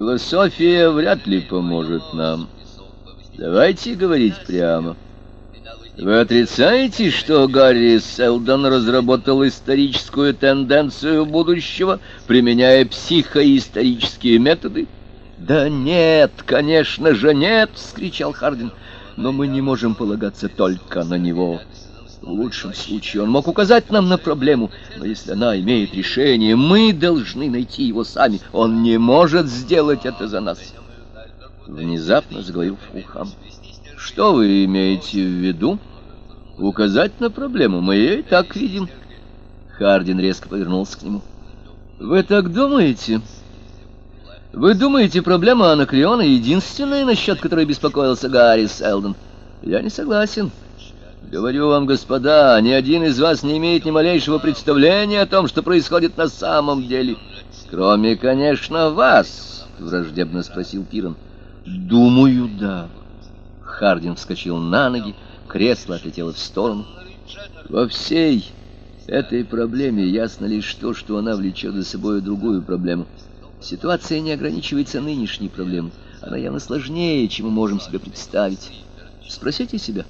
Философия вряд ли поможет нам. Давайте говорить прямо. Вы отрицаете, что Гарри Селдон разработал историческую тенденцию будущего, применяя психоисторические методы? Да нет, конечно же нет, вскричал Хардин. Но мы не можем полагаться только на него. В лучшем случае он мог указать нам на проблему, но если она имеет решение, мы должны найти его сами. Он не может сделать это за нас. Внезапно заговорил Фулхам. Что вы имеете в виду? Указать на проблему мы и так видим. Хардин резко повернулся к нему. Вы так думаете? Вы думаете, проблема Анакреона единственная, насчет которой беспокоился Гарри Селдон? Я не согласен. Говорю вам, господа, ни один из вас не имеет ни малейшего представления о том, что происходит на самом деле. Кроме, конечно, вас, враждебно спросил Пирон. Думаю, да. Хардин вскочил на ноги, кресло отлетело в сторону. Во всей этой проблеме ясно лишь то, что она влечет за собой другую проблему. Ситуация не ограничивается нынешней проблемой. Она явно сложнее, чем мы можем себе представить. Спросите себя,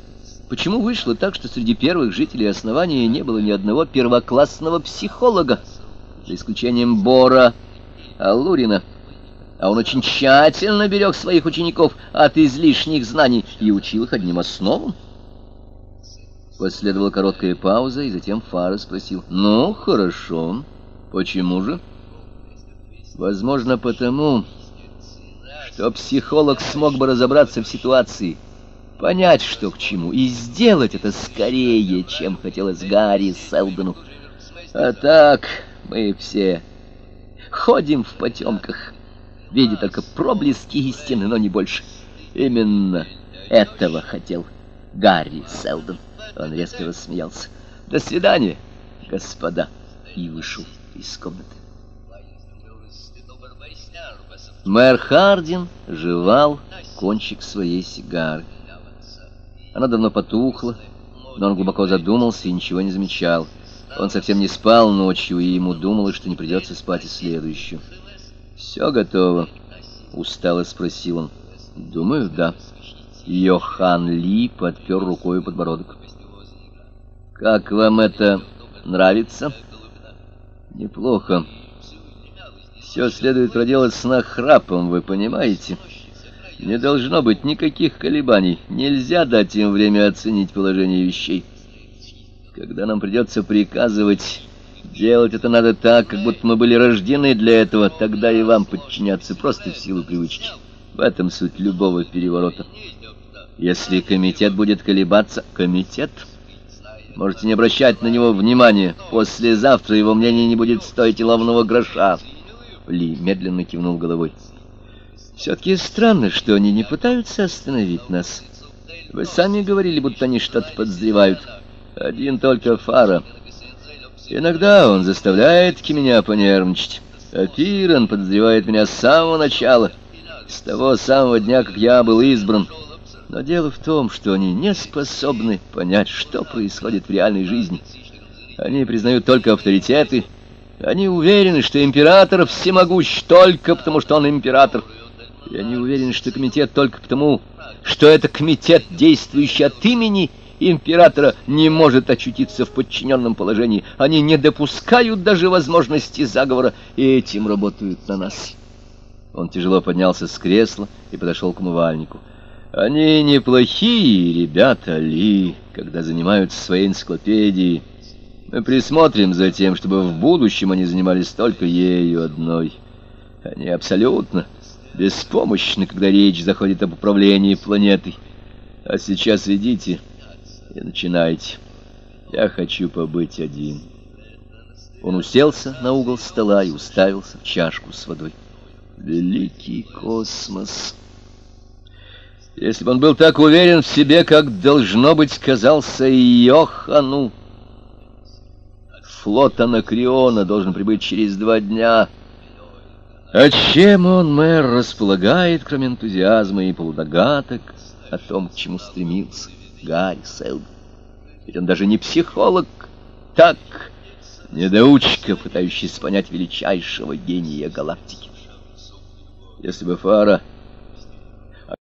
Почему вышло так, что среди первых жителей основания не было ни одного первоклассного психолога, за исключением Бора Аллурина? А он очень тщательно берег своих учеников от излишних знаний и учил их одним основам. Последовала короткая пауза, и затем Фара спросил, «Ну, хорошо. Почему же?» «Возможно, потому, что психолог смог бы разобраться в ситуации» понять, что к чему, и сделать это скорее, чем хотелось Гарри Селдону. А так мы все ходим в потемках, видя только проблески истины, но не больше. Именно этого хотел Гарри Селдон. Он резко рассмеялся. «До свидания, господа!» и вышел из комнаты. Мэр Хардин жевал кончик своей сигары. Она давно потухла, но он глубоко задумался и ничего не замечал. Он совсем не спал ночью, и ему думалось, что не придется спать и следующую. «Все готово?» — устало спросил он. «Думаю, да». Йохан Ли подпер рукой подбородок. «Как вам это нравится?» «Неплохо. Все следует проделать с нахрапом, вы понимаете?» Не должно быть никаких колебаний. Нельзя дать им время оценить положение вещей. Когда нам придется приказывать, делать это надо так, как будто мы были рождены для этого, тогда и вам подчиняться просто в силу привычки. В этом суть любого переворота. Если комитет будет колебаться, комитет... Можете не обращать на него внимания. Послезавтра его мнение не будет стоить и лавного гроша. Ли медленно кивнул головой. Все-таки странно, что они не пытаются остановить нас. Вы сами говорили, будто они что-то подозревают. Один только Фара. Иногда он заставляет меня понервничать. А Пирон подозревает меня с самого начала, с того самого дня, как я был избран. Но дело в том, что они не способны понять, что происходит в реальной жизни. Они признают только авторитеты. Они уверены, что император всемогущ только потому, что он император. Я не уверен, что комитет только потому, что это комитет, действующий от имени императора, не может очутиться в подчиненном положении. Они не допускают даже возможности заговора, и этим работают на нас. Он тяжело поднялся с кресла и подошел к умывальнику. Они неплохие ребята, Ли, когда занимаются своей энциклопедией. Мы присмотрим за тем, чтобы в будущем они занимались только ею одной. Они абсолютно беспомощны, когда речь заходит об управлении планетой. А сейчас идите и начинайте. Я хочу побыть один. Он уселся на угол стола и уставился в чашку с водой. Великий космос! Если бы он был так уверен в себе, как, должно быть, казался Йохану, флот Анакриона должен прибыть через два дня — а чем он, мэр, располагает, кроме энтузиазма и полудогадок о том, к чему стремился Гарри Селдон? Ведь он даже не психолог, так, недоучка, пытающийся понять величайшего гения галактики. Если бы фара